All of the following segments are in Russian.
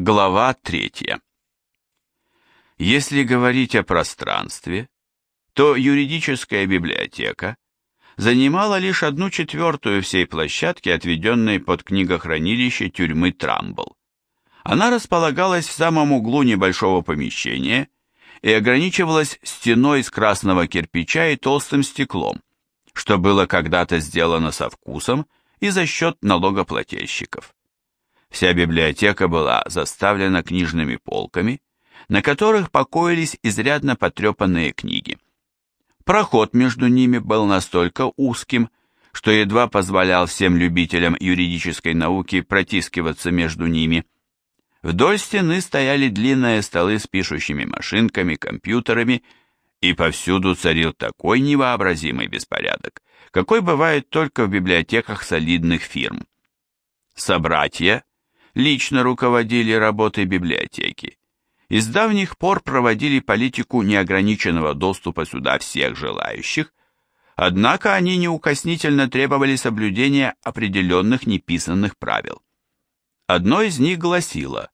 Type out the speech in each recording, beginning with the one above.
Глава третья. Если говорить о пространстве, то юридическая библиотека занимала лишь одну четвертую всей площадки, отведенной под книгохранилище тюрьмы Трамбл. Она располагалась в самом углу небольшого помещения и ограничивалась стеной из красного кирпича и толстым стеклом, что было когда-то сделано со вкусом и за счет налогоплательщиков. Вся библиотека была заставлена книжными полками, на которых покоились изрядно потрепанные книги. Проход между ними был настолько узким, что едва позволял всем любителям юридической науки протискиваться между ними. Вдоль стены стояли длинные столы с пишущими машинками, компьютерами, и повсюду царил такой невообразимый беспорядок, какой бывает только в библиотеках солидных фирм. Собратья лично руководили работой библиотеки и с давних пор проводили политику неограниченного доступа сюда всех желающих, однако они неукоснительно требовали соблюдения определенных неписанных правил. Одно из них гласило,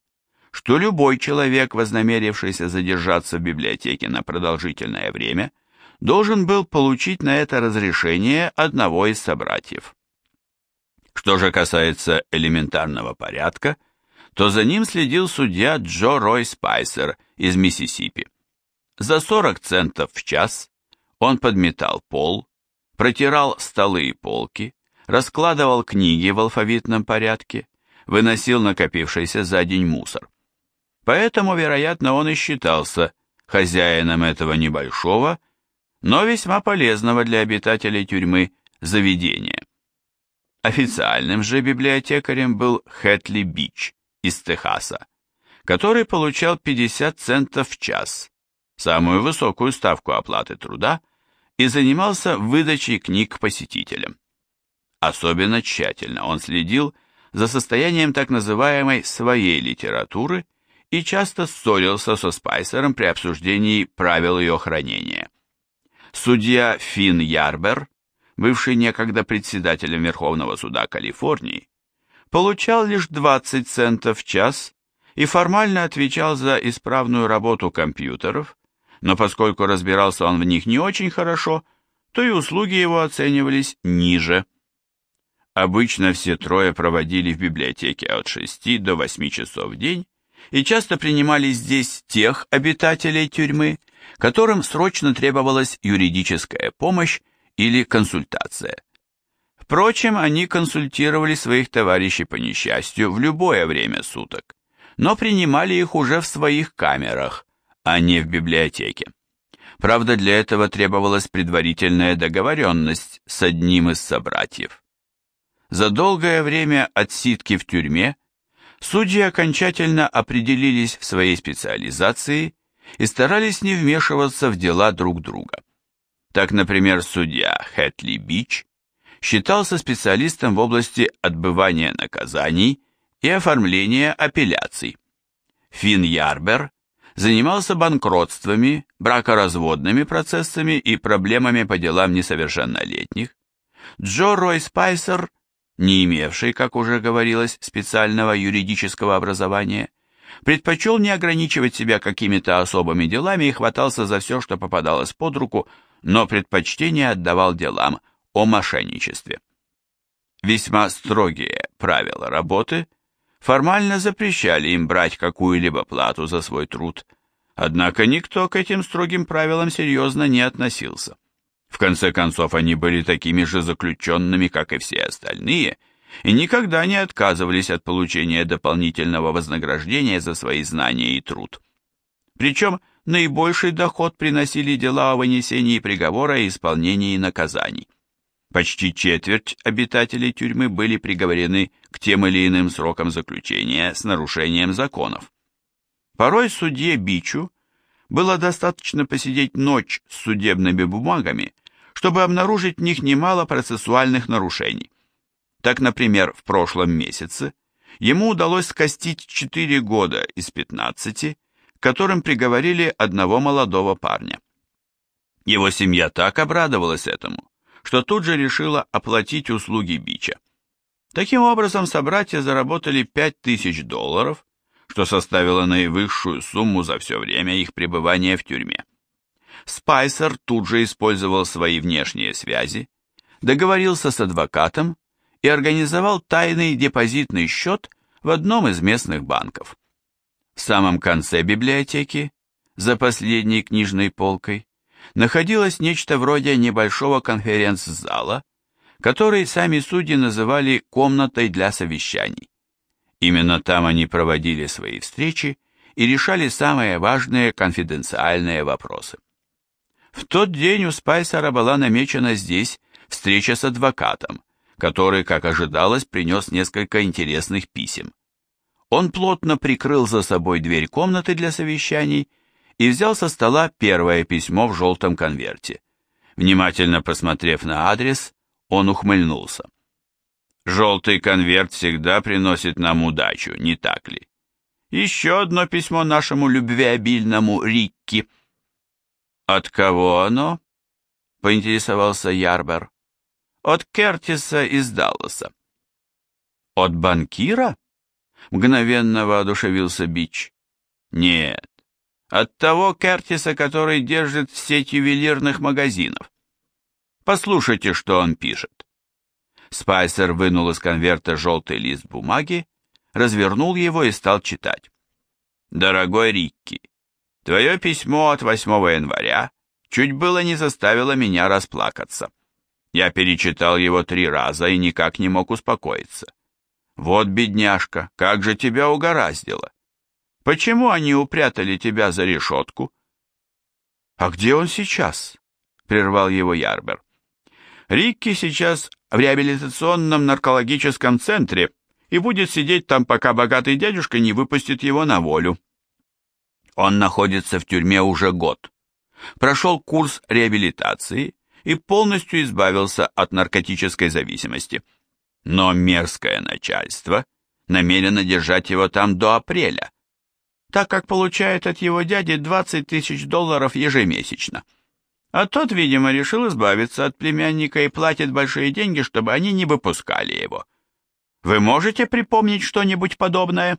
что любой человек, вознамерившийся задержаться в библиотеке на продолжительное время, должен был получить на это разрешение одного из собратьев. Что же касается элементарного порядка, то за ним следил судья Джо Рой Спайсер из Миссисипи. За 40 центов в час он подметал пол, протирал столы и полки, раскладывал книги в алфавитном порядке, выносил накопившийся за день мусор. Поэтому, вероятно, он и считался хозяином этого небольшого, но весьма полезного для обитателей тюрьмы заведения. Официальным же библиотекарем был Хэтли Бич из Техаса, который получал 50 центов в час, самую высокую ставку оплаты труда, и занимался выдачей книг посетителям. Особенно тщательно он следил за состоянием так называемой «своей литературы» и часто ссорился со Спайсером при обсуждении правил ее хранения. Судья Финн Ярбер бывший некогда председателем Верховного суда Калифорнии, получал лишь 20 центов в час и формально отвечал за исправную работу компьютеров, но поскольку разбирался он в них не очень хорошо, то и услуги его оценивались ниже. Обычно все трое проводили в библиотеке от 6 до 8 часов в день и часто принимали здесь тех обитателей тюрьмы, которым срочно требовалась юридическая помощь или консультация. Впрочем, они консультировали своих товарищей по несчастью в любое время суток, но принимали их уже в своих камерах, а не в библиотеке. Правда, для этого требовалась предварительная договоренность с одним из собратьев. За долгое время отсидки в тюрьме судьи окончательно определились в своей специализации и старались не вмешиваться в дела друг друга. Так, например, судья Хэтли Бич считался специалистом в области отбывания наказаний и оформления апелляций. Финн Ярбер занимался банкротствами, бракоразводными процессами и проблемами по делам несовершеннолетних. Джо Рой Спайсер, не имевший, как уже говорилось, специального юридического образования, предпочел не ограничивать себя какими-то особыми делами и хватался за все, что попадалось под руку, но предпочтение отдавал делам о мошенничестве. Весьма строгие правила работы формально запрещали им брать какую-либо плату за свой труд, однако никто к этим строгим правилам серьезно не относился. В конце концов, они были такими же заключенными, как и все остальные, и никогда не отказывались от получения дополнительного вознаграждения за свои знания и труд. Причем, наибольший доход приносили дела о вынесении приговора и исполнении наказаний. Почти четверть обитателей тюрьмы были приговорены к тем или иным срокам заключения с нарушением законов. Порой судье Бичу было достаточно посидеть ночь с судебными бумагами, чтобы обнаружить в них немало процессуальных нарушений. Так, например, в прошлом месяце ему удалось скостить 4 года из 15 которым приговорили одного молодого парня. Его семья так обрадовалась этому, что тут же решила оплатить услуги Бича. Таким образом, собратья заработали 5000 долларов, что составило наивысшую сумму за все время их пребывания в тюрьме. Спайсер тут же использовал свои внешние связи, договорился с адвокатом и организовал тайный депозитный счет в одном из местных банков. В самом конце библиотеки, за последней книжной полкой, находилось нечто вроде небольшого конференц-зала, который сами судьи называли комнатой для совещаний. Именно там они проводили свои встречи и решали самые важные конфиденциальные вопросы. В тот день у Спайсера была намечена здесь встреча с адвокатом, который, как ожидалось, принес несколько интересных писем. Он плотно прикрыл за собой дверь комнаты для совещаний и взял со стола первое письмо в желтом конверте. Внимательно посмотрев на адрес, он ухмыльнулся. «Желтый конверт всегда приносит нам удачу, не так ли? Еще одно письмо нашему любвеобильному Рикки». «От кого оно?» — поинтересовался Ярбер. «От Кертиса из Далласа». «От банкира?» — мгновенно воодушевился Бич. «Нет, от того Кертиса, который держит сеть ювелирных магазинов. Послушайте, что он пишет. Спайсер вынул из конверта желтый лист бумаги, развернул его и стал читать. «Дорогой Рикки, твое письмо от 8 января чуть было не заставило меня расплакаться. Я перечитал его три раза и никак не мог успокоиться. Вот, бедняжка, как же тебя угораздило. Почему они упрятали тебя за решетку? А где он сейчас? Прервал его Ярбер. Рикки сейчас в реабилитационном наркологическом центре и будет сидеть там, пока богатый дядюшка не выпустит его на волю. Он находится в тюрьме уже год. Прошел курс реабилитации и полностью избавился от наркотической зависимости. Но мерзкое начальство намерено держать его там до апреля, так как получает от его дяди 20 тысяч долларов ежемесячно. А тот, видимо, решил избавиться от племянника и платит большие деньги, чтобы они не выпускали его. Вы можете припомнить что-нибудь подобное?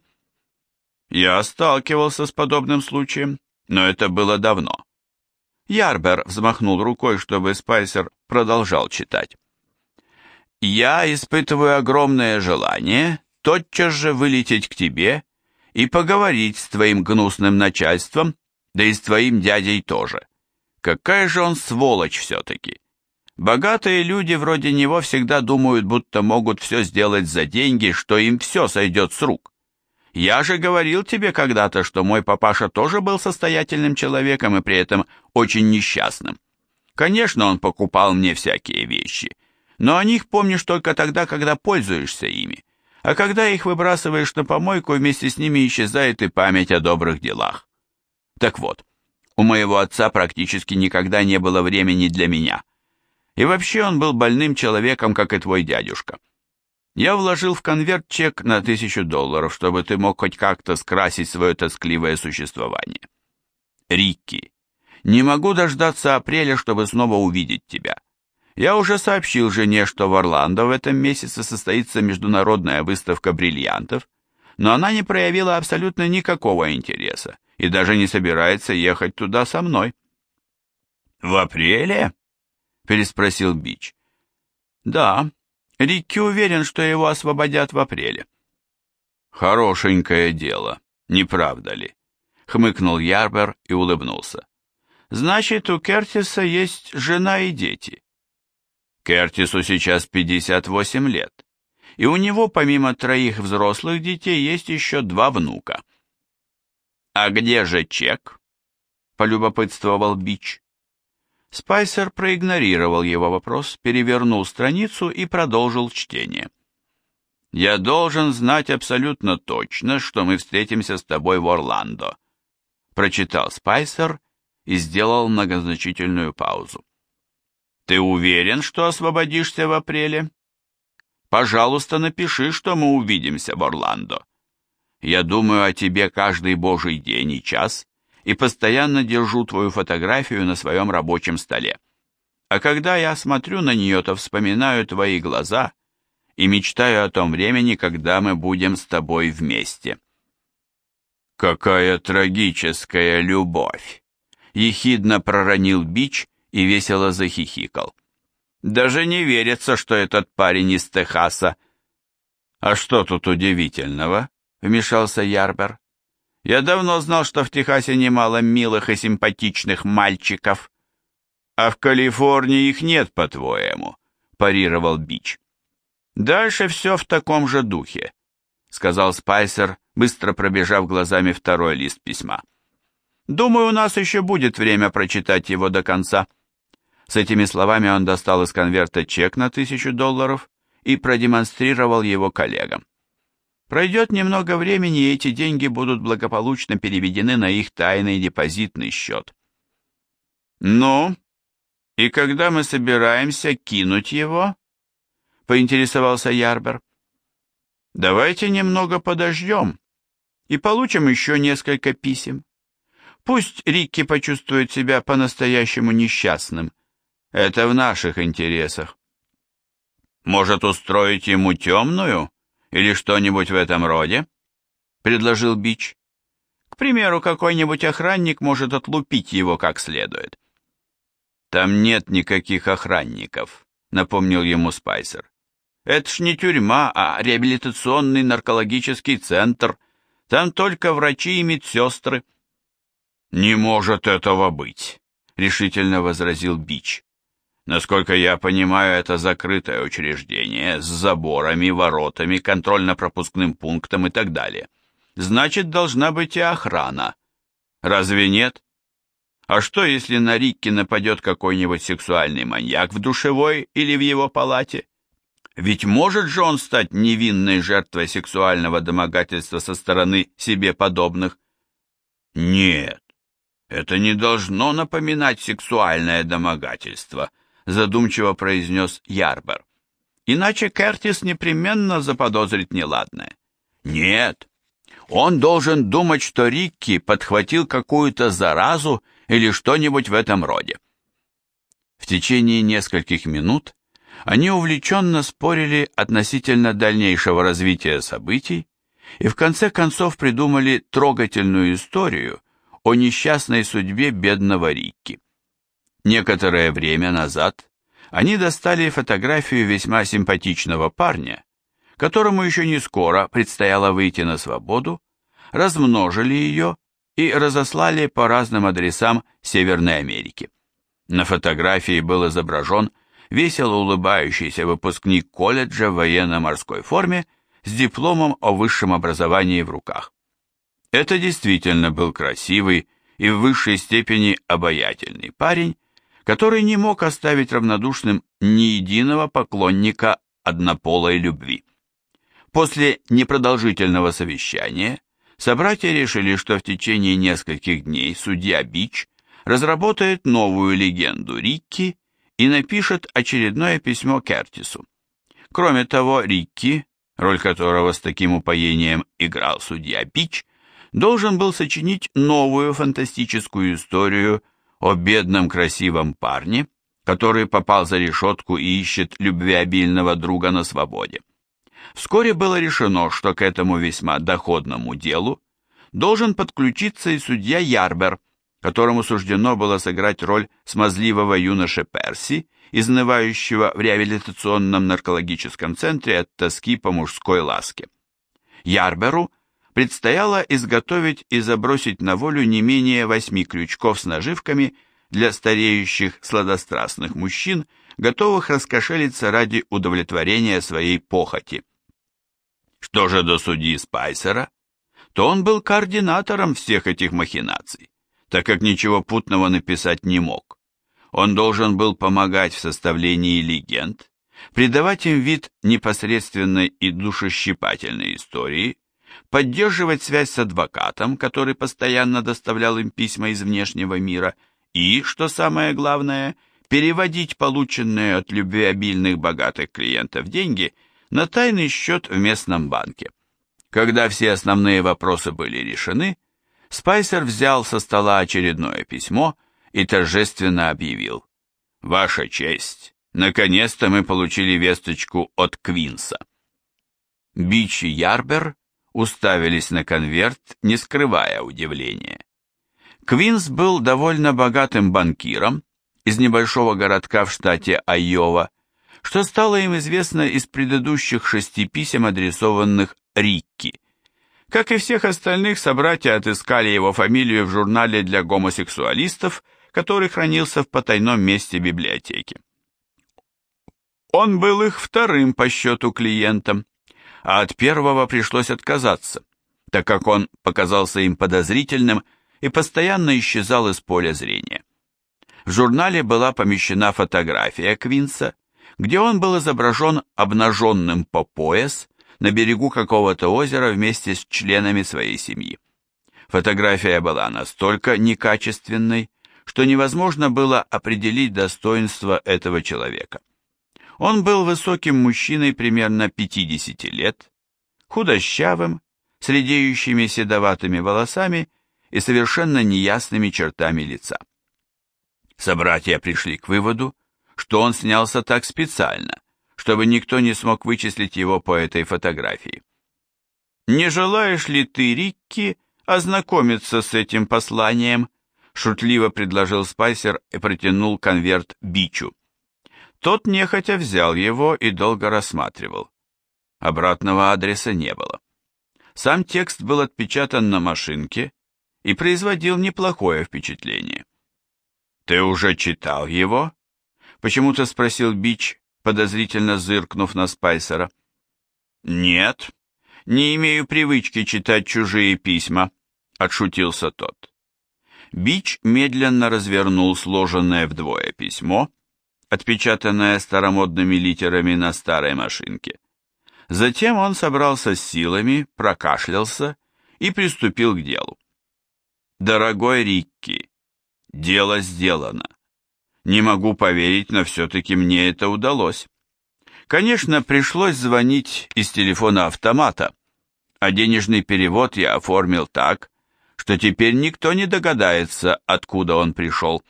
Я сталкивался с подобным случаем, но это было давно. Ярбер взмахнул рукой, чтобы Спайсер продолжал читать. «Я испытываю огромное желание тотчас же вылететь к тебе и поговорить с твоим гнусным начальством, да и с твоим дядей тоже. Какая же он сволочь все-таки. Богатые люди вроде него всегда думают, будто могут все сделать за деньги, что им все сойдет с рук. Я же говорил тебе когда-то, что мой папаша тоже был состоятельным человеком и при этом очень несчастным. Конечно, он покупал мне всякие вещи, но о них помнишь только тогда, когда пользуешься ими а когда их выбрасываешь на помойку, вместе с ними исчезает и память о добрых делах. Так вот, у моего отца практически никогда не было времени для меня. И вообще он был больным человеком, как и твой дядюшка. Я вложил в конверт чек на тысячу долларов, чтобы ты мог хоть как-то скрасить свое тоскливое существование. Рикки, не могу дождаться апреля, чтобы снова увидеть тебя. Я уже сообщил жене, что в Орландо в этом месяце состоится международная выставка бриллиантов, но она не проявила абсолютно никакого интереса и даже не собирается ехать туда со мной. «В апреле?» – переспросил Бич. «Да, Рикки уверен, что его освободят в апреле». «Хорошенькое дело, не правда ли?» — хмыкнул Ярбер и улыбнулся. «Значит, у Кертиса есть жена и дети. Кертису сейчас 58 лет, и у него помимо троих взрослых детей есть еще два внука. «А где же чек?» — полюбопытствовал Бич. Спайсер проигнорировал его вопрос, перевернул страницу и продолжил чтение. «Я должен знать абсолютно точно, что мы встретимся с тобой в Орландо», прочитал Спайсер и сделал многозначительную паузу. Ты уверен, что освободишься в апреле? Пожалуйста, напиши, что мы увидимся в Орландо. Я думаю о тебе каждый божий день и час и постоянно держу твою фотографию на своем рабочем столе. А когда я смотрю на нее, то вспоминаю твои глаза и мечтаю о том времени, когда мы будем с тобой вместе. Какая трагическая любовь! Ехидно проронил Бич и весело захихикал. Даже не верится, что этот парень из Техаса. А что тут удивительного? Вмешался Ярбер. Я давно знал, что в Техасе немало милых и симпатичных мальчиков. А в Калифорнии их нет, по-твоему, парировал Бич. Дальше все в таком же духе, сказал Спайсер, быстро пробежав глазами второй лист письма. Думаю, у нас еще будет время прочитать его до конца. С этими словами он достал из конверта чек на тысячу долларов и продемонстрировал его коллегам. Пройдет немного времени, и эти деньги будут благополучно переведены на их тайный депозитный счет. «Ну, и когда мы собираемся кинуть его?» — поинтересовался Ярбер. «Давайте немного подождем и получим еще несколько писем. Пусть Рикки почувствует себя по-настоящему несчастным. Это в наших интересах. Может, устроить ему темную или что-нибудь в этом роде? Предложил Бич. К примеру, какой-нибудь охранник может отлупить его как следует. Там нет никаких охранников, напомнил ему Спайсер. Это ж не тюрьма, а реабилитационный наркологический центр. Там только врачи и медсестры. «Не может этого быть», — решительно возразил Бич. «Насколько я понимаю, это закрытое учреждение с заборами, воротами, контрольно-пропускным пунктом и так далее. Значит, должна быть и охрана. Разве нет? А что, если на Рикки нападет какой-нибудь сексуальный маньяк в душевой или в его палате? Ведь может же он стать невинной жертвой сексуального домогательства со стороны себе подобных? Нет, «Это не должно напоминать сексуальное домогательство», задумчиво произнес Ярбер. «Иначе Кертис непременно заподозрит неладное». «Нет, он должен думать, что Рикки подхватил какую-то заразу или что-нибудь в этом роде». В течение нескольких минут они увлеченно спорили относительно дальнейшего развития событий и в конце концов придумали трогательную историю, о несчастной судьбе бедного Рикки. Некоторое время назад они достали фотографию весьма симпатичного парня, которому еще не скоро предстояло выйти на свободу, размножили ее и разослали по разным адресам Северной Америки. На фотографии был изображен весело улыбающийся выпускник колледжа в военно-морской форме с дипломом о высшем образовании в руках. Это действительно был красивый и в высшей степени обаятельный парень, который не мог оставить равнодушным ни единого поклонника однополой любви. После непродолжительного совещания собратья решили, что в течение нескольких дней судья Бич разработает новую легенду Рикки и напишет очередное письмо Кертису. Кроме того, Рикки, роль которого с таким упоением играл судья Бич, должен был сочинить новую фантастическую историю о бедном красивом парне, который попал за решетку и ищет любвеобильного друга на свободе. Вскоре было решено, что к этому весьма доходному делу должен подключиться и судья Ярбер, которому суждено было сыграть роль смазливого юноши Перси, изнывающего в реабилитационном наркологическом центре от тоски по мужской ласке. Ярберу – предстояло изготовить и забросить на волю не менее восьми крючков с наживками для стареющих сладострастных мужчин, готовых раскошелиться ради удовлетворения своей похоти. Что же до судьи Спайсера, то он был координатором всех этих махинаций, так как ничего путного написать не мог. Он должен был помогать в составлении легенд, придавать им вид непосредственной и душещипательной истории, поддерживать связь с адвокатом, который постоянно доставлял им письма из внешнего мира, и, что самое главное, переводить полученные от любвеобильных богатых клиентов деньги на тайный счет в местном банке. Когда все основные вопросы были решены, Спайсер взял со стола очередное письмо и торжественно объявил. «Ваша честь, наконец-то мы получили весточку от Квинса». Бичи Ярбер уставились на конверт, не скрывая удивления. Квинс был довольно богатым банкиром из небольшого городка в штате Айова, что стало им известно из предыдущих шести писем, адресованных Рикки. Как и всех остальных, собратья отыскали его фамилию в журнале для гомосексуалистов, который хранился в потайном месте библиотеки. Он был их вторым по счету клиентом, а от первого пришлось отказаться, так как он показался им подозрительным и постоянно исчезал из поля зрения. В журнале была помещена фотография Квинса, где он был изображен обнаженным по пояс на берегу какого-то озера вместе с членами своей семьи. Фотография была настолько некачественной, что невозможно было определить достоинство этого человека. Он был высоким мужчиной примерно 50 лет, худощавым, с редеющими седоватыми волосами и совершенно неясными чертами лица. Собратья пришли к выводу, что он снялся так специально, чтобы никто не смог вычислить его по этой фотографии. «Не желаешь ли ты, Рикки, ознакомиться с этим посланием?» шутливо предложил Спайсер и протянул конверт Бичу. Тот нехотя взял его и долго рассматривал. Обратного адреса не было. Сам текст был отпечатан на машинке и производил неплохое впечатление. «Ты уже читал его?» — почему-то спросил Бич, подозрительно зыркнув на Спайсера. «Нет, не имею привычки читать чужие письма», — отшутился тот. Бич медленно развернул сложенное вдвое письмо отпечатанная старомодными литерами на старой машинке. Затем он собрался с силами, прокашлялся и приступил к делу. «Дорогой Рикки, дело сделано. Не могу поверить, но все-таки мне это удалось. Конечно, пришлось звонить из телефона автомата, а денежный перевод я оформил так, что теперь никто не догадается, откуда он пришел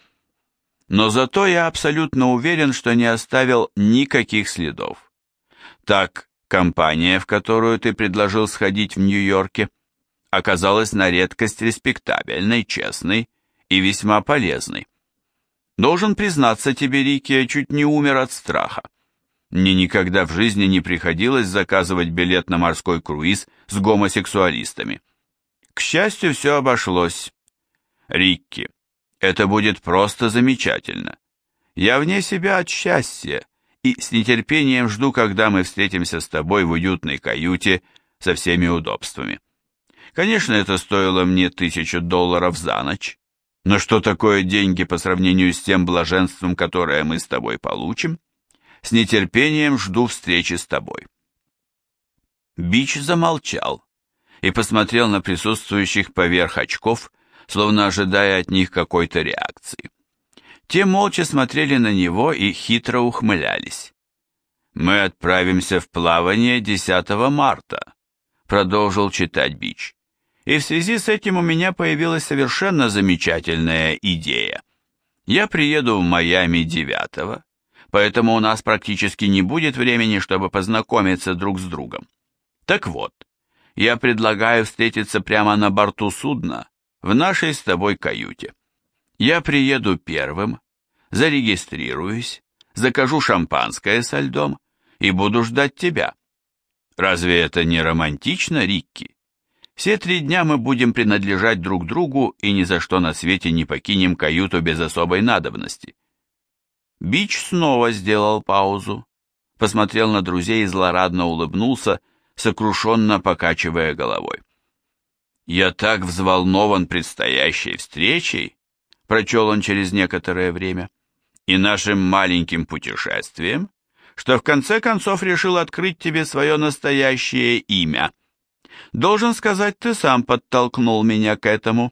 но зато я абсолютно уверен, что не оставил никаких следов. Так, компания, в которую ты предложил сходить в Нью-Йорке, оказалась на редкость респектабельной, честной и весьма полезной. Должен признаться тебе, Рики, я чуть не умер от страха. Мне никогда в жизни не приходилось заказывать билет на морской круиз с гомосексуалистами. К счастью, все обошлось. Рикки, это будет просто замечательно. Я вне себя от счастья и с нетерпением жду, когда мы встретимся с тобой в уютной каюте со всеми удобствами. Конечно, это стоило мне тысячу долларов за ночь, но что такое деньги по сравнению с тем блаженством, которое мы с тобой получим? С нетерпением жду встречи с тобой. Бич замолчал и посмотрел на присутствующих поверх очков, словно ожидая от них какой-то реакции. Те молча смотрели на него и хитро ухмылялись. «Мы отправимся в плавание 10 марта», — продолжил читать Бич. «И в связи с этим у меня появилась совершенно замечательная идея. Я приеду в Майами 9 поэтому у нас практически не будет времени, чтобы познакомиться друг с другом. Так вот, я предлагаю встретиться прямо на борту судна в нашей с тобой каюте. Я приеду первым, зарегистрируюсь, закажу шампанское со льдом и буду ждать тебя. Разве это не романтично, Рикки? Все три дня мы будем принадлежать друг другу и ни за что на свете не покинем каюту без особой надобности. Бич снова сделал паузу, посмотрел на друзей и злорадно улыбнулся, сокрушенно покачивая головой. «Я так взволнован предстоящей встречей», — прочел он через некоторое время, «и нашим маленьким путешествием, что в конце концов решил открыть тебе свое настоящее имя. Должен сказать, ты сам подтолкнул меня к этому.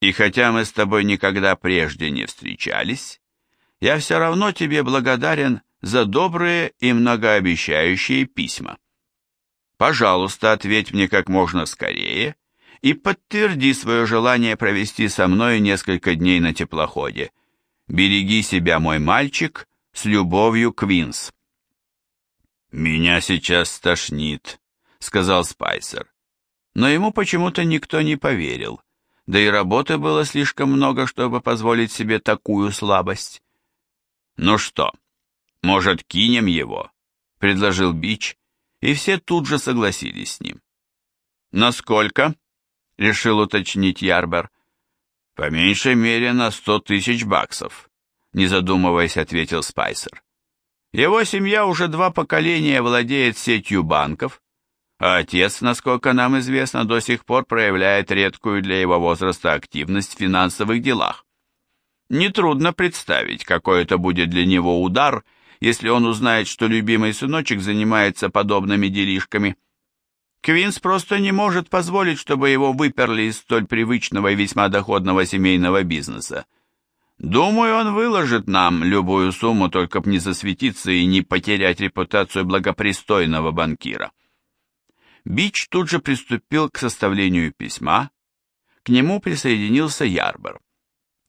И хотя мы с тобой никогда прежде не встречались, я все равно тебе благодарен за добрые и многообещающие письма. Пожалуйста, ответь мне как можно скорее» и подтверди свое желание провести со мной несколько дней на теплоходе. Береги себя, мой мальчик, с любовью, Квинс. «Меня сейчас стошнит», — сказал Спайсер. но ему почему-то никто не поверил, да и работы было слишком много, чтобы позволить себе такую слабость. «Ну что, может, кинем его?» — предложил Бич, и все тут же согласились с ним. «Насколько?» — решил уточнить Ярбер. «По меньшей мере на сто тысяч баксов», — не задумываясь, ответил Спайсер. «Его семья уже два поколения владеет сетью банков, а отец, насколько нам известно, до сих пор проявляет редкую для его возраста активность в финансовых делах. Нетрудно представить, какой это будет для него удар, если он узнает, что любимый сыночек занимается подобными делишками. Квинс просто не может позволить, чтобы его выперли из столь привычного и весьма доходного семейного бизнеса. Думаю, он выложит нам любую сумму, только б не засветиться и не потерять репутацию благопристойного банкира. Бич тут же приступил к составлению письма, к нему присоединился Ярбер,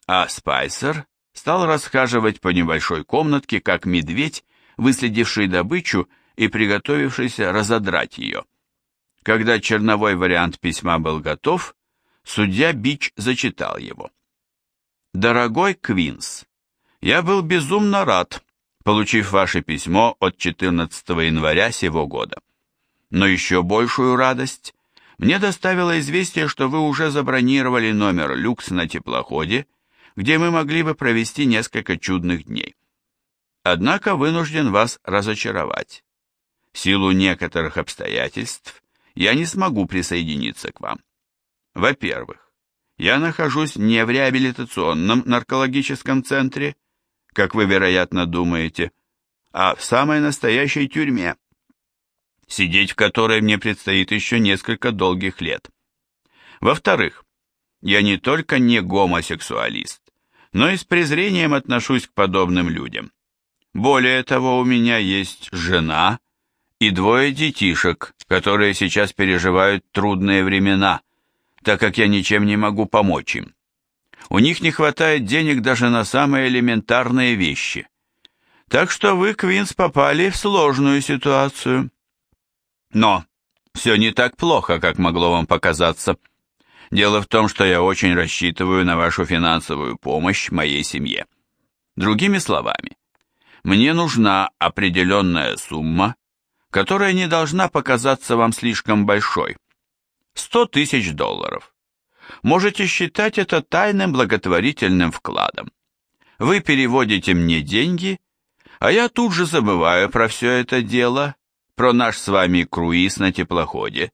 а Спайсер стал расхаживать по небольшой комнатке, как медведь, выследивший добычу и приготовившийся разодрать ее. Когда черновой вариант письма был готов, судья Бич зачитал его. «Дорогой Квинс, я был безумно рад, получив ваше письмо от 14 января сего года. Но еще большую радость мне доставило известие, что вы уже забронировали номер люкс на теплоходе, где мы могли бы провести несколько чудных дней. Однако вынужден вас разочаровать. В силу некоторых обстоятельств я не смогу присоединиться к вам. Во-первых, я нахожусь не в реабилитационном наркологическом центре, как вы, вероятно, думаете, а в самой настоящей тюрьме, сидеть в которой мне предстоит еще несколько долгих лет. Во-вторых, я не только не гомосексуалист, но и с презрением отношусь к подобным людям. Более того, у меня есть жена и двое детишек, которые сейчас переживают трудные времена, так как я ничем не могу помочь им. У них не хватает денег даже на самые элементарные вещи. Так что вы, Квинс, попали в сложную ситуацию. Но все не так плохо, как могло вам показаться. Дело в том, что я очень рассчитываю на вашу финансовую помощь моей семье. Другими словами, мне нужна определенная сумма, которая не должна показаться вам слишком большой. 100 тысяч долларов. Можете считать это тайным благотворительным вкладом. Вы переводите мне деньги, а я тут же забываю про все это дело, про наш с вами круиз на теплоходе,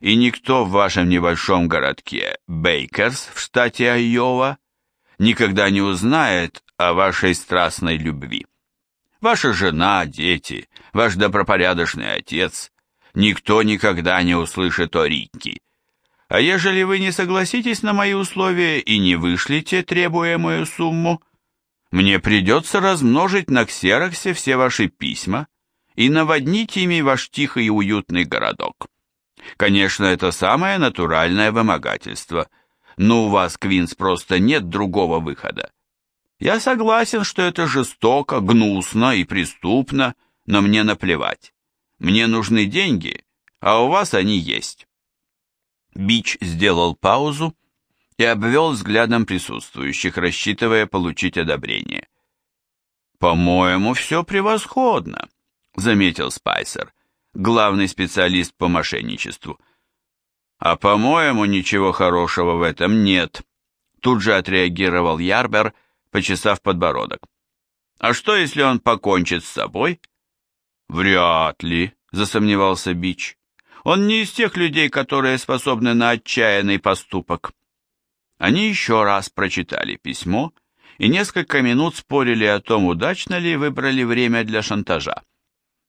и никто в вашем небольшом городке Бейкерс в штате Айова никогда не узнает о вашей страстной любви. Ваша жена, дети, ваш добропорядочный отец, никто никогда не услышит о Рикки. А ежели вы не согласитесь на мои условия и не вышлите требуемую сумму, мне придется размножить на ксероксе все ваши письма и наводнить ими ваш тихий и уютный городок. Конечно, это самое натуральное вымогательство, но у вас, Квинс, просто нет другого выхода. Я согласен, что это жестоко, гнусно и преступно, но мне наплевать. Мне нужны деньги, а у вас они есть. Бич сделал паузу и обвел взглядом присутствующих, рассчитывая получить одобрение. «По-моему, все превосходно», — заметил Спайсер, главный специалист по мошенничеству. «А по-моему, ничего хорошего в этом нет», — тут же отреагировал Ярбер, — почесав подбородок. «А что, если он покончит с собой?» «Вряд ли», — засомневался Бич. «Он не из тех людей, которые способны на отчаянный поступок». Они еще раз прочитали письмо и несколько минут спорили о том, удачно ли выбрали время для шантажа.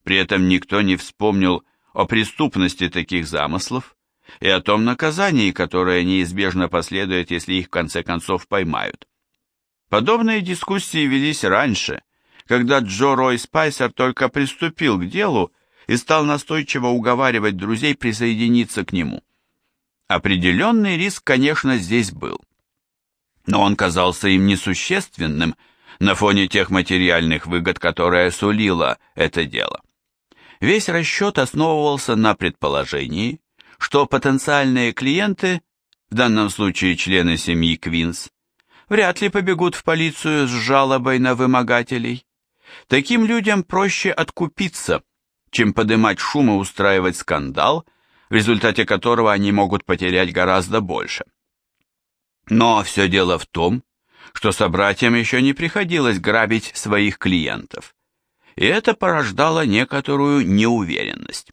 При этом никто не вспомнил о преступности таких замыслов и о том наказании, которое неизбежно последует, если их в конце концов поймают. Подобные дискуссии велись раньше, когда Джо Рой Спайсер только приступил к делу и стал настойчиво уговаривать друзей присоединиться к нему. Определенный риск, конечно, здесь был. Но он казался им несущественным на фоне тех материальных выгод, которые сулило это дело. Весь расчет основывался на предположении, что потенциальные клиенты, в данном случае члены семьи Квинс, вряд ли побегут в полицию с жалобой на вымогателей. Таким людям проще откупиться, чем поднимать шум и устраивать скандал, в результате которого они могут потерять гораздо больше. Но все дело в том, что собратьям еще не приходилось грабить своих клиентов, и это порождало некоторую неуверенность.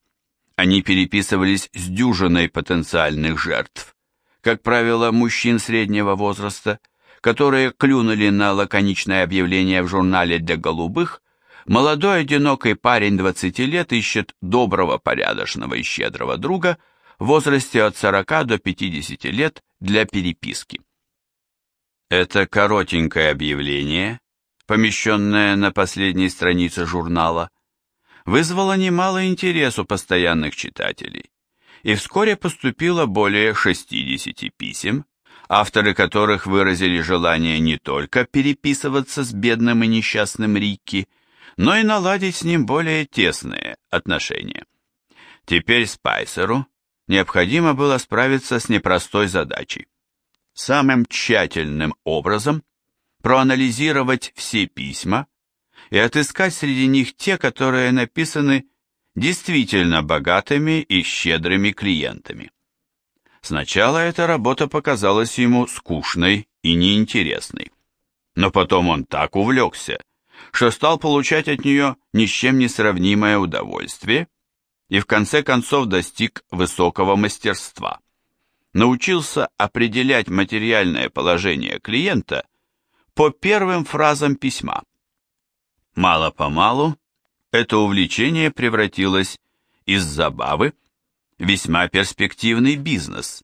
Они переписывались с дюжиной потенциальных жертв, как правило, мужчин среднего возраста, которые клюнули на лаконичное объявление в журнале для голубых, молодой одинокий парень 20 лет ищет доброго, порядочного и щедрого друга в возрасте от 40 до 50 лет для переписки. Это коротенькое объявление, помещенное на последней странице журнала, вызвало немало интерес у постоянных читателей, и вскоре поступило более 60 писем, авторы которых выразили желание не только переписываться с бедным и несчастным Рикки, но и наладить с ним более тесные отношения. Теперь Спайсеру необходимо было справиться с непростой задачей самым тщательным образом проанализировать все письма и отыскать среди них те, которые написаны действительно богатыми и щедрыми клиентами. Сначала эта работа показалась ему скучной и неинтересной, но потом он так увлекся, что стал получать от нее ни с чем не сравнимое удовольствие и в конце концов достиг высокого мастерства научился определять материальное положение клиента по первым фразам письма. Мало-помалу это увлечение превратилось из забавы весьма перспективный бизнес,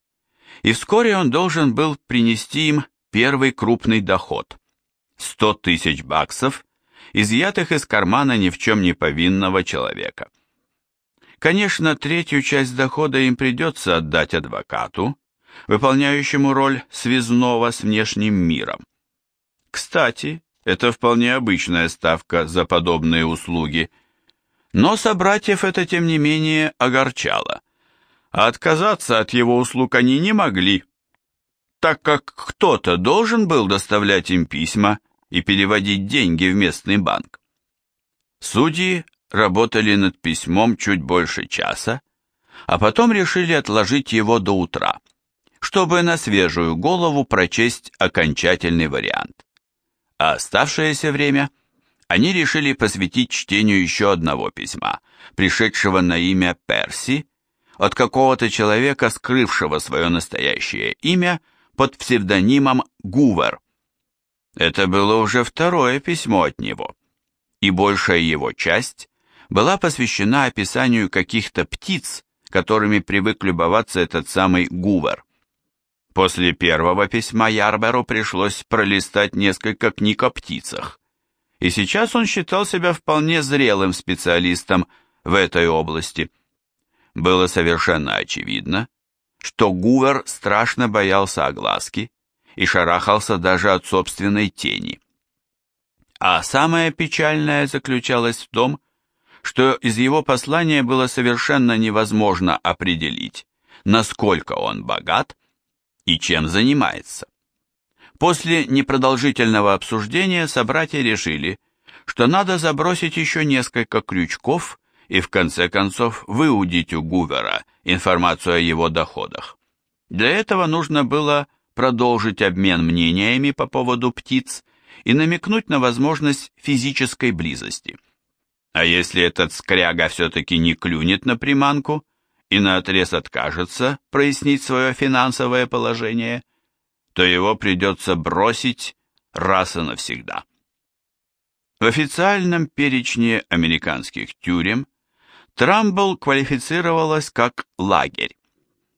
и вскоре он должен был принести им первый крупный доход – 100 тысяч баксов, изъятых из кармана ни в чем не повинного человека. Конечно, третью часть дохода им придется отдать адвокату, выполняющему роль связного с внешним миром. Кстати, это вполне обычная ставка за подобные услуги, но собратьев это, тем не менее, огорчало, а отказаться от его услуг они не могли, так как кто-то должен был доставлять им письма и переводить деньги в местный банк. Судьи работали над письмом чуть больше часа, а потом решили отложить его до утра чтобы на свежую голову прочесть окончательный вариант. А оставшееся время они решили посвятить чтению еще одного письма, пришедшего на имя Перси, от какого-то человека, скрывшего свое настоящее имя под псевдонимом Гувер. Это было уже второе письмо от него, и большая его часть была посвящена описанию каких-то птиц, которыми привык любоваться этот самый Гувер. После первого письма Ярберу пришлось пролистать несколько книг о птицах, и сейчас он считал себя вполне зрелым специалистом в этой области. Было совершенно очевидно, что Гувер страшно боялся огласки и шарахался даже от собственной тени. А самое печальное заключалось в том, что из его послания было совершенно невозможно определить, насколько он богат и чем занимается. После непродолжительного обсуждения собратья решили, что надо забросить еще несколько крючков и в конце концов выудить у Гувера информацию о его доходах. Для этого нужно было продолжить обмен мнениями по поводу птиц и намекнуть на возможность физической близости. А если этот скряга все-таки не клюнет на приманку, и наотрез откажется прояснить свое финансовое положение, то его придется бросить раз и навсегда. В официальном перечне американских тюрем Трамбл квалифицировалась как лагерь.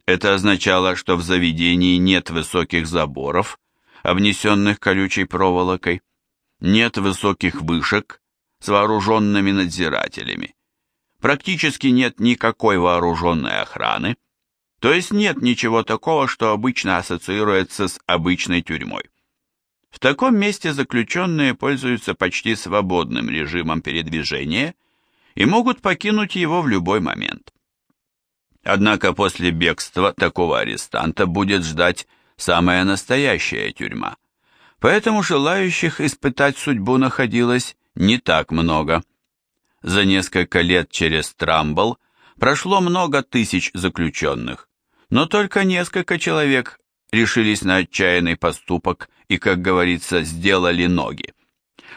Это означало, что в заведении нет высоких заборов, обнесенных колючей проволокой, нет высоких вышек с вооруженными надзирателями, практически нет никакой вооруженной охраны, то есть нет ничего такого, что обычно ассоциируется с обычной тюрьмой. В таком месте заключенные пользуются почти свободным режимом передвижения и могут покинуть его в любой момент. Однако после бегства такого арестанта будет ждать самая настоящая тюрьма. Поэтому желающих испытать судьбу находилось не так много. За несколько лет через Трамбл прошло много тысяч заключенных, но только несколько человек решились на отчаянный поступок и, как говорится, сделали ноги.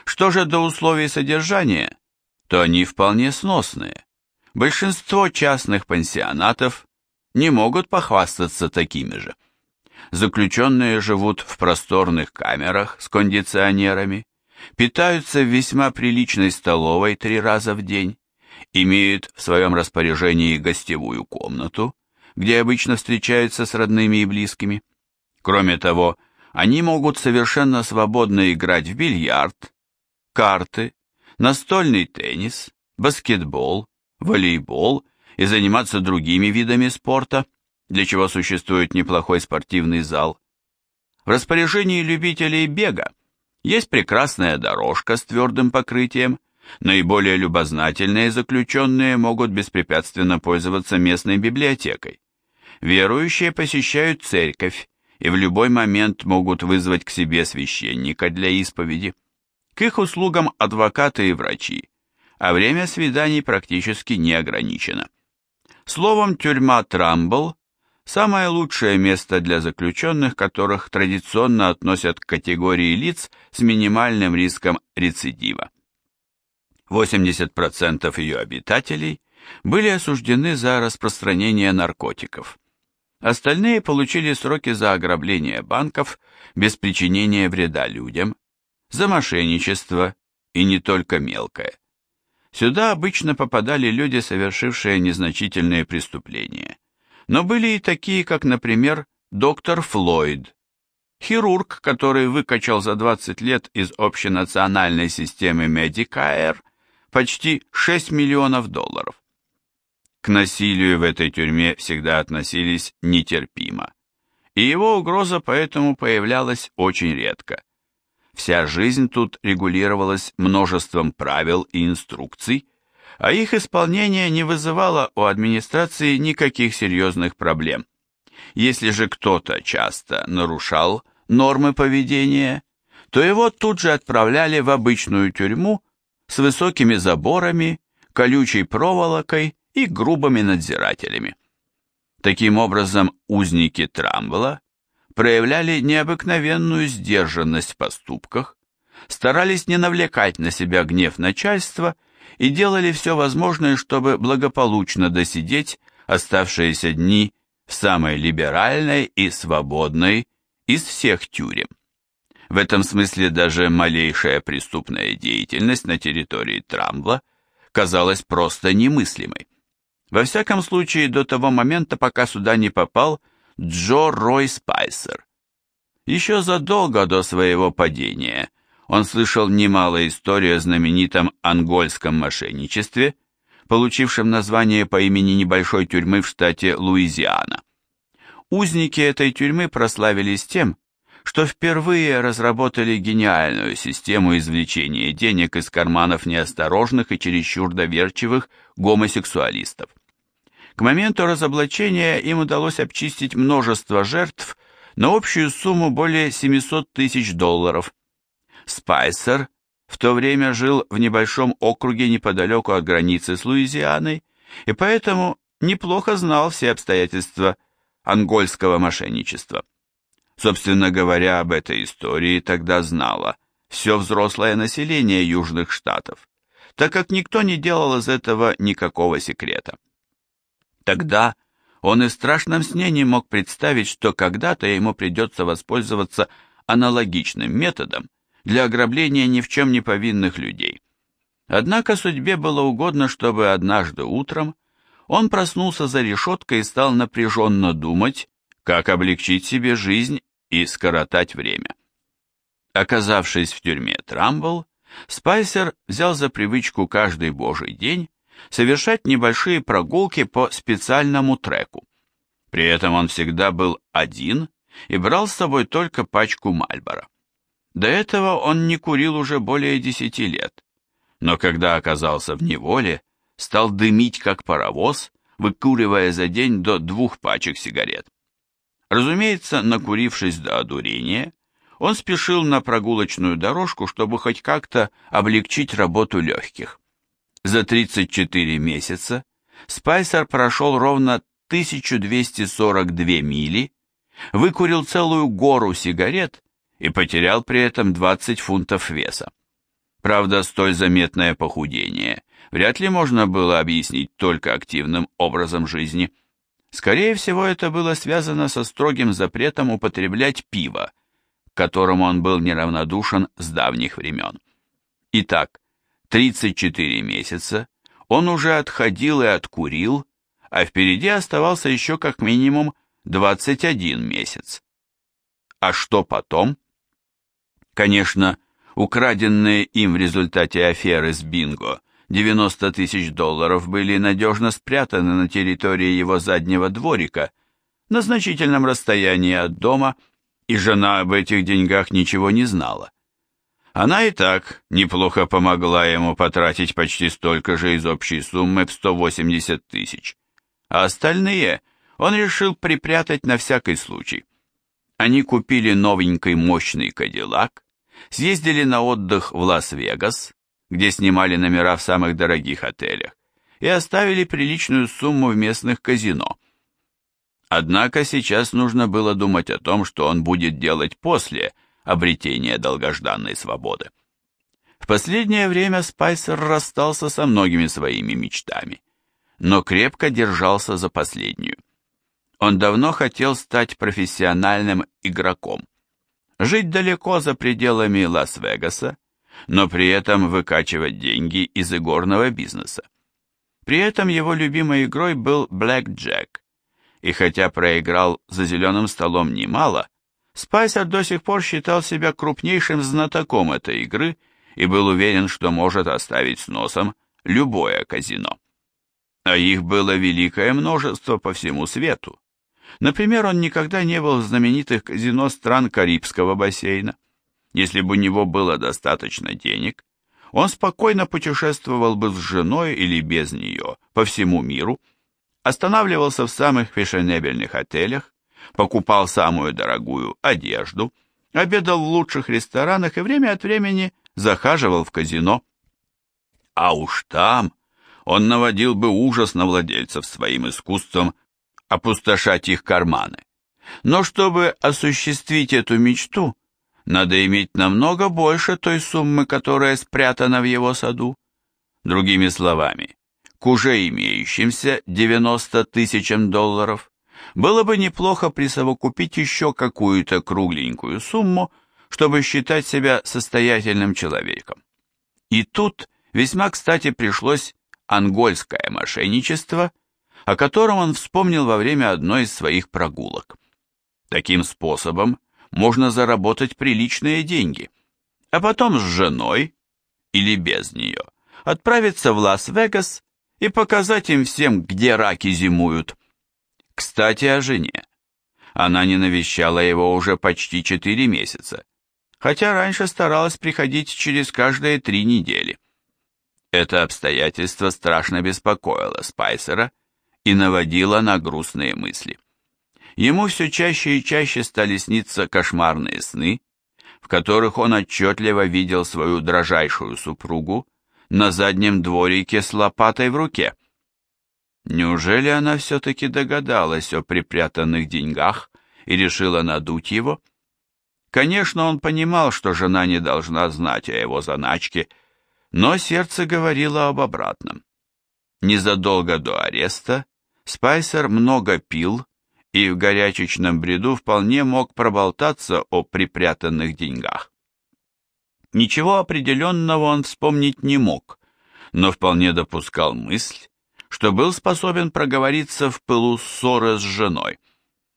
Что же до условий содержания, то они вполне сносные. Большинство частных пансионатов не могут похвастаться такими же. Заключенные живут в просторных камерах с кондиционерами, питаются в весьма приличной столовой три раза в день, имеют в своем распоряжении гостевую комнату, где обычно встречаются с родными и близкими. Кроме того, они могут совершенно свободно играть в бильярд, карты, настольный теннис, баскетбол, волейбол и заниматься другими видами спорта, для чего существует неплохой спортивный зал. В распоряжении любителей бега есть прекрасная дорожка с твердым покрытием, наиболее любознательные заключенные могут беспрепятственно пользоваться местной библиотекой. Верующие посещают церковь и в любой момент могут вызвать к себе священника для исповеди. К их услугам адвокаты и врачи, а время свиданий практически не ограничено. Словом, тюрьма Трамбл – самое лучшее место для заключенных, которых традиционно относят к категории лиц с минимальным риском рецидива. 80% ее обитателей были осуждены за распространение наркотиков. Остальные получили сроки за ограбление банков без причинения вреда людям, за мошенничество и не только мелкое. Сюда обычно попадали люди, совершившие незначительные преступления. Но были и такие, как, например, доктор Флойд, хирург, который выкачал за 20 лет из общенациональной системы Medicare почти 6 миллионов долларов. К насилию в этой тюрьме всегда относились нетерпимо, и его угроза поэтому появлялась очень редко. Вся жизнь тут регулировалась множеством правил и инструкций, а их исполнение не вызывало у администрации никаких серьезных проблем. Если же кто-то часто нарушал нормы поведения, то его тут же отправляли в обычную тюрьму с высокими заборами, колючей проволокой и грубыми надзирателями. Таким образом, узники Трамбла проявляли необыкновенную сдержанность в поступках, старались не навлекать на себя гнев начальства и делали все возможное, чтобы благополучно досидеть оставшиеся дни в самой либеральной и свободной из всех тюрем. В этом смысле даже малейшая преступная деятельность на территории Трамбла казалась просто немыслимой. Во всяком случае, до того момента, пока сюда не попал Джо Рой Спайсер. Еще задолго до своего падения он слышал немало историй о знаменитом ангольском мошенничестве, получившем название по имени небольшой тюрьмы в штате Луизиана. Узники этой тюрьмы прославились тем, что впервые разработали гениальную систему извлечения денег из карманов неосторожных и чересчур доверчивых гомосексуалистов. К моменту разоблачения им удалось обчистить множество жертв на общую сумму более 700 тысяч долларов. Спайсер в то время жил в небольшом округе неподалеку от границы с Луизианой и поэтому неплохо знал все обстоятельства ангольского мошенничества. Собственно говоря, об этой истории тогда знало все взрослое население Южных Штатов, так как никто не делал из этого никакого секрета. Тогда он и в страшном сне не мог представить, что когда-то ему придется воспользоваться аналогичным методом для ограбления ни в чем не повинных людей. Однако судьбе было угодно, чтобы однажды утром он проснулся за решеткой и стал напряженно думать, как облегчить себе жизнь и скоротать время. Оказавшись в тюрьме Трамбл, Спайсер взял за привычку каждый божий день совершать небольшие прогулки по специальному треку. При этом он всегда был один и брал с собой только пачку Мальбора. До этого он не курил уже более десяти лет, но когда оказался в неволе, стал дымить как паровоз, выкуривая за день до двух пачек сигарет. Разумеется, накурившись до одурения, он спешил на прогулочную дорожку, чтобы хоть как-то облегчить работу легких. За 34 месяца Спайсер прошел ровно 1242 мили, выкурил целую гору сигарет и потерял при этом 20 фунтов веса. Правда, столь заметное похудение вряд ли можно было объяснить только активным образом жизни. Скорее всего, это было связано со строгим запретом употреблять пиво, к которому он был неравнодушен с давних времен. Итак, 34 месяца он уже отходил и откурил, а впереди оставался еще как минимум 21 месяц. А что потом? Конечно, украденные им в результате аферы с Бинго 90 тысяч долларов были надежно спрятаны на территории его заднего дворика, на значительном расстоянии от дома, и жена об этих деньгах ничего не знала. Она и так неплохо помогла ему потратить почти столько же из общей суммы в 180 тысяч, а остальные он решил припрятать на всякий случай. Они купили новенький мощный кадиллак, съездили на отдых в Лас-Вегас, где снимали номера в самых дорогих отелях, и оставили приличную сумму в местных казино. Однако сейчас нужно было думать о том, что он будет делать после обретения долгожданной свободы. В последнее время Спайсер расстался со многими своими мечтами, но крепко держался за последнюю. Он давно хотел стать профессиональным игроком, жить далеко за пределами Лас-Вегаса, но при этом выкачивать деньги из игорного бизнеса. При этом его любимой игрой был Блэк Джек, и хотя проиграл за зеленым столом немало, Спайсер до сих пор считал себя крупнейшим знатоком этой игры и был уверен, что может оставить с носом любое казино. А их было великое множество по всему свету. Например, он никогда не был в знаменитых казино стран Карибского бассейна. Если бы у него было достаточно денег, он спокойно путешествовал бы с женой или без нее по всему миру, останавливался в самых фешенебельных отелях, покупал самую дорогую одежду, обедал в лучших ресторанах и время от времени захаживал в казино. А уж там он наводил бы ужас на владельцев своим искусством опустошать их карманы. Но чтобы осуществить эту мечту, надо иметь намного больше той суммы, которая спрятана в его саду. Другими словами, к уже имеющимся 90 тысячам долларов было бы неплохо присовокупить еще какую-то кругленькую сумму, чтобы считать себя состоятельным человеком. И тут весьма кстати пришлось ангольское мошенничество – о котором он вспомнил во время одной из своих прогулок. Таким способом можно заработать приличные деньги, а потом с женой или без нее отправиться в Лас-Вегас и показать им всем, где раки зимуют. Кстати, о жене. Она не навещала его уже почти четыре месяца, хотя раньше старалась приходить через каждые три недели. Это обстоятельство страшно беспокоило Спайсера, и наводила на грустные мысли. Ему все чаще и чаще стали сниться кошмарные сны, в которых он отчетливо видел свою дрожайшую супругу на заднем дворике с лопатой в руке. Неужели она все-таки догадалась о припрятанных деньгах и решила надуть его? Конечно, он понимал, что жена не должна знать о его заначке, но сердце говорило об обратном. Незадолго до ареста Спайсер много пил и в горячечном бреду вполне мог проболтаться о припрятанных деньгах. Ничего определенного он вспомнить не мог, но вполне допускал мысль, что был способен проговориться в пылу ссоры с женой.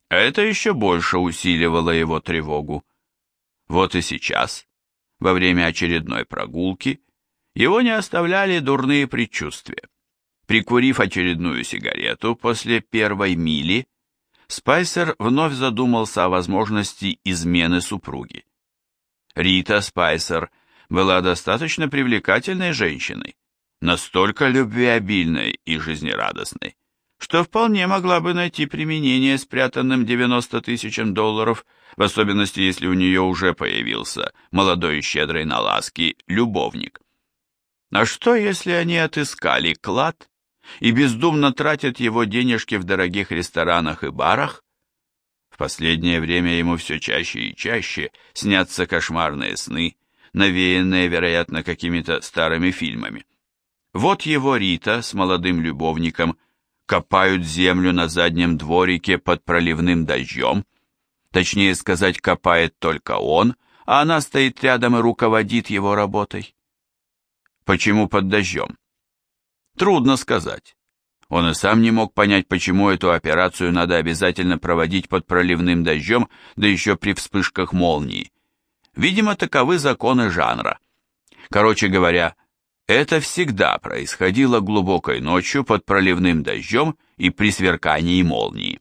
Это еще больше усиливало его тревогу. Вот и сейчас, во время очередной прогулки, его не оставляли дурные предчувствия. Прикурив очередную сигарету после первой мили, Спайсер вновь задумался о возможности измены супруги. Рита Спайсер была достаточно привлекательной женщиной, настолько любвеобильной и жизнерадостной, что вполне могла бы найти применение спрятанным 90 тысячам долларов, в особенности если у нее уже появился молодой и щедрый на ласки любовник. А что, если они отыскали клад и бездумно тратят его денежки в дорогих ресторанах и барах? В последнее время ему все чаще и чаще снятся кошмарные сны, навеянные, вероятно, какими-то старыми фильмами. Вот его Рита с молодым любовником копают землю на заднем дворике под проливным дождем, точнее сказать, копает только он, а она стоит рядом и руководит его работой. Почему под дождем? Трудно сказать. Он и сам не мог понять, почему эту операцию надо обязательно проводить под проливным дождем, да еще при вспышках молнии. Видимо, таковы законы жанра. Короче говоря, это всегда происходило глубокой ночью под проливным дождем и при сверкании молнии.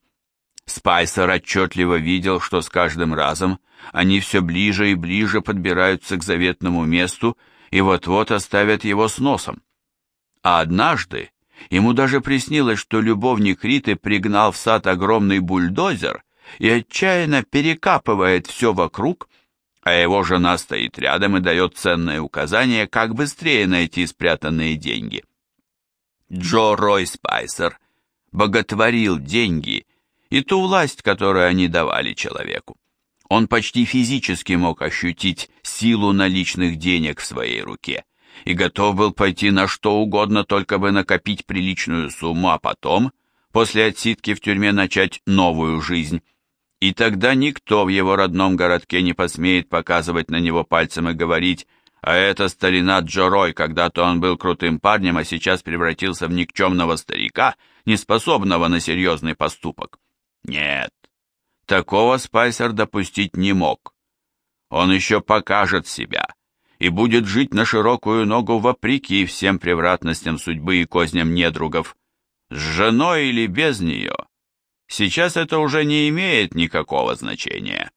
Спайсер отчетливо видел, что с каждым разом они все ближе и ближе подбираются к заветному месту и вот-вот оставят его с носом. А однажды ему даже приснилось, что любовник Риты пригнал в сад огромный бульдозер и отчаянно перекапывает все вокруг, а его жена стоит рядом и дает ценные указания, как быстрее найти спрятанные деньги. Джо Рой Спайсер боготворил деньги и ту власть, которую они давали человеку. Он почти физически мог ощутить силу наличных денег в своей руке и готов был пойти на что угодно, только бы накопить приличную сумму, а потом, после отсидки в тюрьме, начать новую жизнь. И тогда никто в его родном городке не посмеет показывать на него пальцем и говорить, а это старина Джорой, когда-то он был крутым парнем, а сейчас превратился в никчемного старика, неспособного на серьезный поступок. Нет, такого Спайсер допустить не мог. Он еще покажет себя и будет жить на широкую ногу вопреки всем превратностям судьбы и козням недругов, с женой или без нее, Сейчас это уже не имеет никакого значения.